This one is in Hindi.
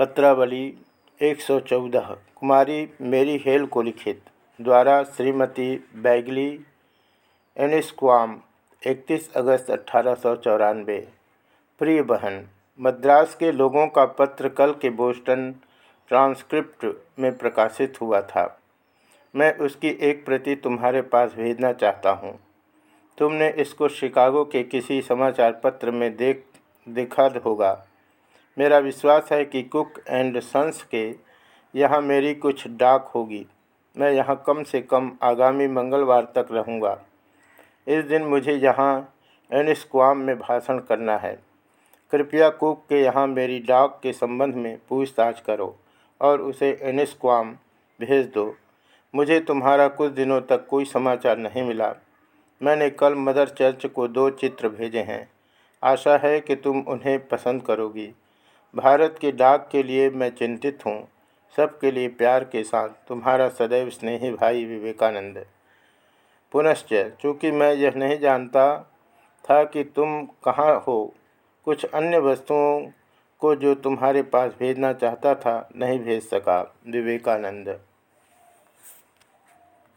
पत्रावली 114 कुमारी मेरी हेल को लिखित, द्वारा श्रीमती बैगली एनिस्क्वाम 31 अगस्त अट्ठारह प्रिय बहन, मद्रास के लोगों का पत्र कल के बोस्टन ट्रांसक्रिप्ट में प्रकाशित हुआ था। मैं उसकी एक प्रति तुम्हारे पास भेजना चाहता हूँ। तुमने इसको शिकागो के किसी समाचार पत्र में देख, देखा होगा। मेरा विश्वास है कि कुक एंड सन्स के यहाँ मेरी कुछ डाक होगी। मैं यहाँ कम से कम आगामी मंगलवार तक रहूँगा। इस दिन मुझे यहाँ एनिस्क्वाम में भाषण करना है। कृपया कुक के यहाँ मेरी डाक के संबंध में पूछताछ करो और उसे एनिस्क्वाम भेज दो। मुझे तुम्हारा कुछ दिनों तक कोई समाचार नहीं मिला। मैंने कल मदर चर्च को दो चित्र भेजे हैं। आशा है कि तुम उन्हें पसंद करोगी। भारत के डाक के लिए मैं चिंतित हूँ। सबके लिए प्यार के साथ। तुम्हारा सदैव स्नेही भाई विवेकानंद। पुनश्च चूँकि मैं यह नहीं जानता था कि तुम कहाँ हो, कुछ अन्य वस्तुओं को जो तुम्हारे पास भेजना चाहता था, नहीं भेज सका। विवेकानंद